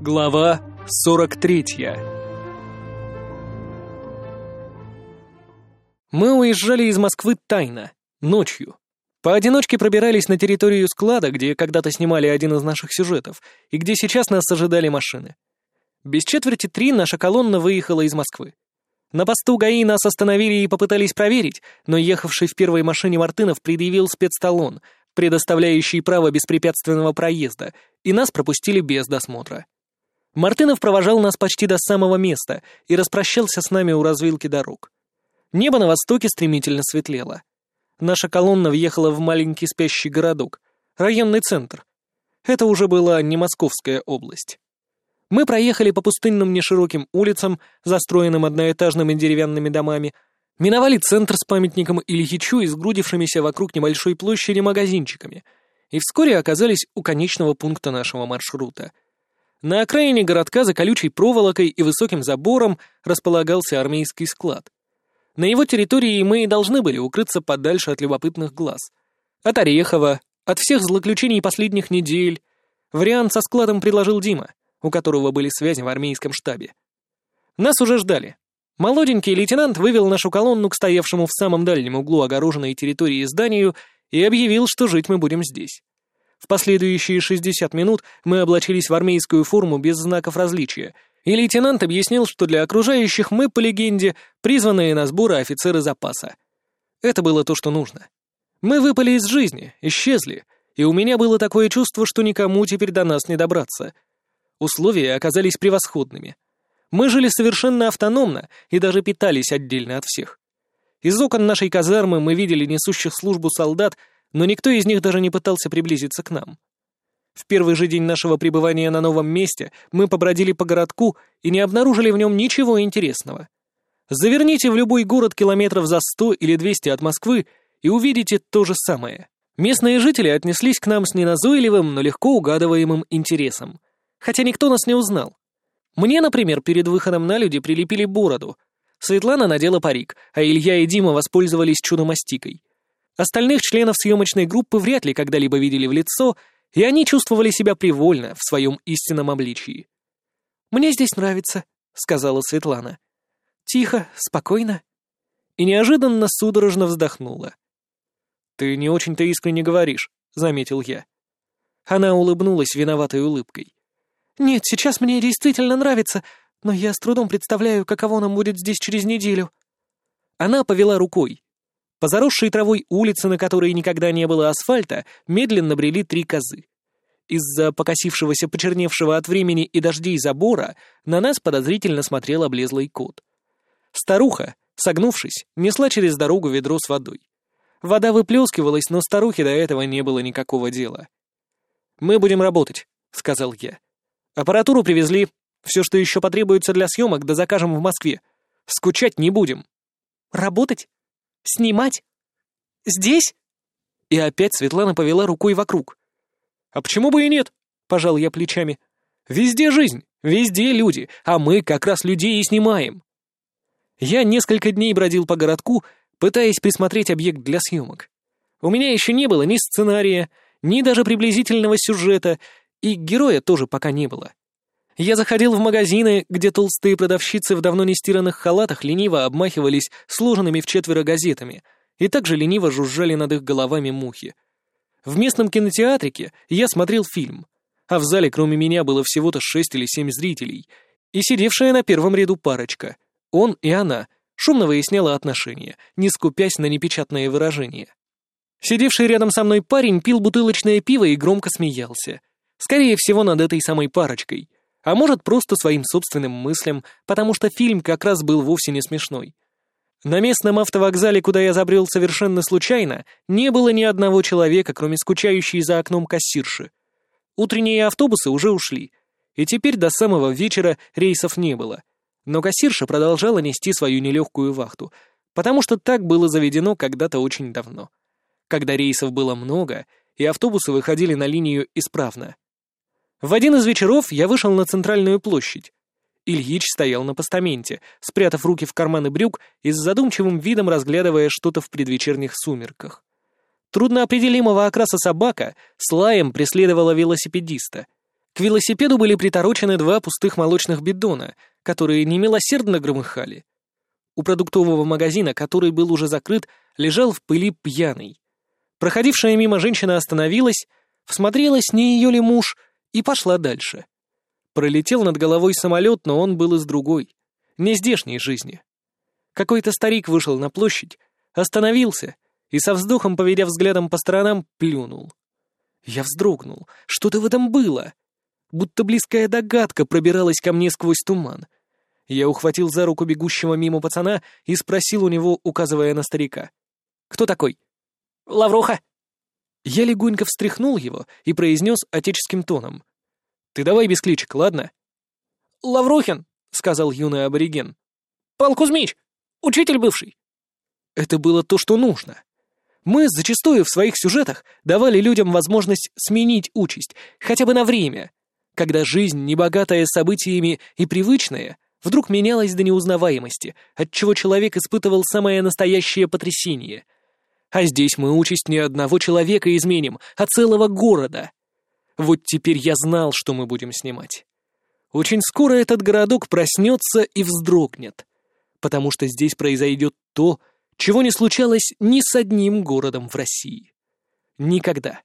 Глава 43 Мы уезжали из Москвы тайно, ночью. Поодиночке пробирались на территорию склада, где когда-то снимали один из наших сюжетов, и где сейчас нас ожидали машины. Без четверти три наша колонна выехала из Москвы. На посту ГАИ нас остановили и попытались проверить, но ехавший в первой машине Мартынов предъявил спецталон, предоставляющий право беспрепятственного проезда, и нас пропустили без досмотра. Мартынов провожал нас почти до самого места и распрощался с нами у развилки дорог. Небо на востоке стремительно светлело. Наша колонна въехала в маленький спящий городок, районный центр. Это уже была не Московская область. Мы проехали по пустынным нешироким улицам, застроенным одноэтажными деревянными домами, миновали центр с памятником Ильичу и сгрудившимися вокруг небольшой площади магазинчиками, и вскоре оказались у конечного пункта нашего маршрута — на окраине городка за колючей проволокой и высоким забором располагался армейский склад. На его территории мы и должны были укрыться подальше от любопытных глаз. От Орехова, от всех злоключений последних недель. Вариант со складом предложил Дима, у которого были связи в армейском штабе. Нас уже ждали. Молоденький лейтенант вывел нашу колонну к стоявшему в самом дальнем углу огороженной территории зданию и объявил, что жить мы будем здесь. В последующие 60 минут мы облачились в армейскую форму без знаков различия, и лейтенант объяснил, что для окружающих мы, по легенде, призванные на сборы офицеры запаса. Это было то, что нужно. Мы выпали из жизни, исчезли, и у меня было такое чувство, что никому теперь до нас не добраться. Условия оказались превосходными. Мы жили совершенно автономно и даже питались отдельно от всех. Из окон нашей казармы мы видели несущих службу солдат, но никто из них даже не пытался приблизиться к нам. В первый же день нашего пребывания на новом месте мы побродили по городку и не обнаружили в нем ничего интересного. Заверните в любой город километров за сто или двести от Москвы и увидите то же самое. Местные жители отнеслись к нам с неназойливым, но легко угадываемым интересом. Хотя никто нас не узнал. Мне, например, перед выходом на люди прилепили бороду. Светлана надела парик, а Илья и Дима воспользовались чудо-мастикой. Остальных членов съемочной группы вряд ли когда-либо видели в лицо, и они чувствовали себя привольно в своем истинном обличии. «Мне здесь нравится», — сказала Светлана. «Тихо, спокойно». И неожиданно судорожно вздохнула. «Ты не очень-то искренне говоришь», — заметил я. Она улыбнулась виноватой улыбкой. «Нет, сейчас мне действительно нравится, но я с трудом представляю, каково нам будет здесь через неделю». Она повела рукой, по заросшей травой улице, на которой никогда не было асфальта, медленно брели три козы. Из-за покосившегося, почерневшего от времени и дождей забора на нас подозрительно смотрел облезлый кот. Старуха, согнувшись, несла через дорогу ведро с водой. Вода выплескивалась, но старухе до этого не было никакого дела. «Мы будем работать», — сказал я. «Аппаратуру привезли. Все, что еще потребуется для съемок, да закажем в Москве. Скучать не будем». «Работать?» Снимать? Здесь?» И опять Светлана повела рукой вокруг. «А почему бы и нет?» — пожал я плечами. «Везде жизнь, везде люди, а мы как раз людей и снимаем». Я несколько дней бродил по городку, пытаясь присмотреть объект для съемок. У меня еще не было ни сценария, ни даже приблизительного сюжета, и героя тоже пока не было. Я заходил в магазины, где толстые продавщицы в давно нестиранных халатах лениво обмахивались сложенными в четверо газетами и также лениво жужжали над их головами мухи. В местном кинотеатрике я смотрел фильм, а в зале кроме меня было всего-то шесть или семь зрителей, и сидевшая на первом ряду парочка, он и она, шумно выясняла отношения, не скупясь на непечатные выражения. Сидевший рядом со мной парень пил бутылочное пиво и громко смеялся. Скорее всего, над этой самой парочкой — а может, просто своим собственным мыслям, потому что фильм как раз был вовсе не смешной. На местном автовокзале, куда я забрел совершенно случайно, не было ни одного человека, кроме скучающей за окном кассирши. Утренние автобусы уже ушли, и теперь до самого вечера рейсов не было. Но кассирша продолжала нести свою нелегкую вахту, потому что так было заведено когда-то очень давно. Когда рейсов было много, и автобусы выходили на линию исправно. В один из вечеров я вышел на центральную площадь. Ильич стоял на постаменте, спрятав руки в карманы брюк и с задумчивым видом разглядывая что-то в предвечерних сумерках. Трудноопределимого окраса собака с лаем преследовала велосипедиста. К велосипеду были приторочены два пустых молочных бидона, которые немилосердно громыхали. У продуктового магазина, который был уже закрыт, лежал в пыли пьяный. Проходившая мимо женщина остановилась, всмотрелась, не ее ли муж, и пошла дальше. Пролетел над головой самолет, но он был из другой, не здешней жизни. Какой-то старик вышел на площадь, остановился и со вздохом, поведя взглядом по сторонам, плюнул. Я вздрогнул. Что-то в этом было. Будто близкая догадка пробиралась ко мне сквозь туман. Я ухватил за руку бегущего мимо пацана и спросил у него, указывая на старика. «Кто такой?» «Лавруха!» Я легонько встряхнул его и произнес отеческим тоном. «Ты давай без кличек, ладно?» «Лаврухин», — сказал юный абориген. «Пал Кузьмич, учитель бывший». Это было то, что нужно. Мы зачастую в своих сюжетах давали людям возможность сменить участь, хотя бы на время, когда жизнь, небогатая событиями и привычная, вдруг менялась до неузнаваемости, отчего человек испытывал самое настоящее потрясение. А здесь мы участь не одного человека изменим, а целого города. Вот теперь я знал, что мы будем снимать. Очень скоро этот городок проснется и вздрогнет, потому что здесь произойдет то, чего не случалось ни с одним городом в России. Никогда.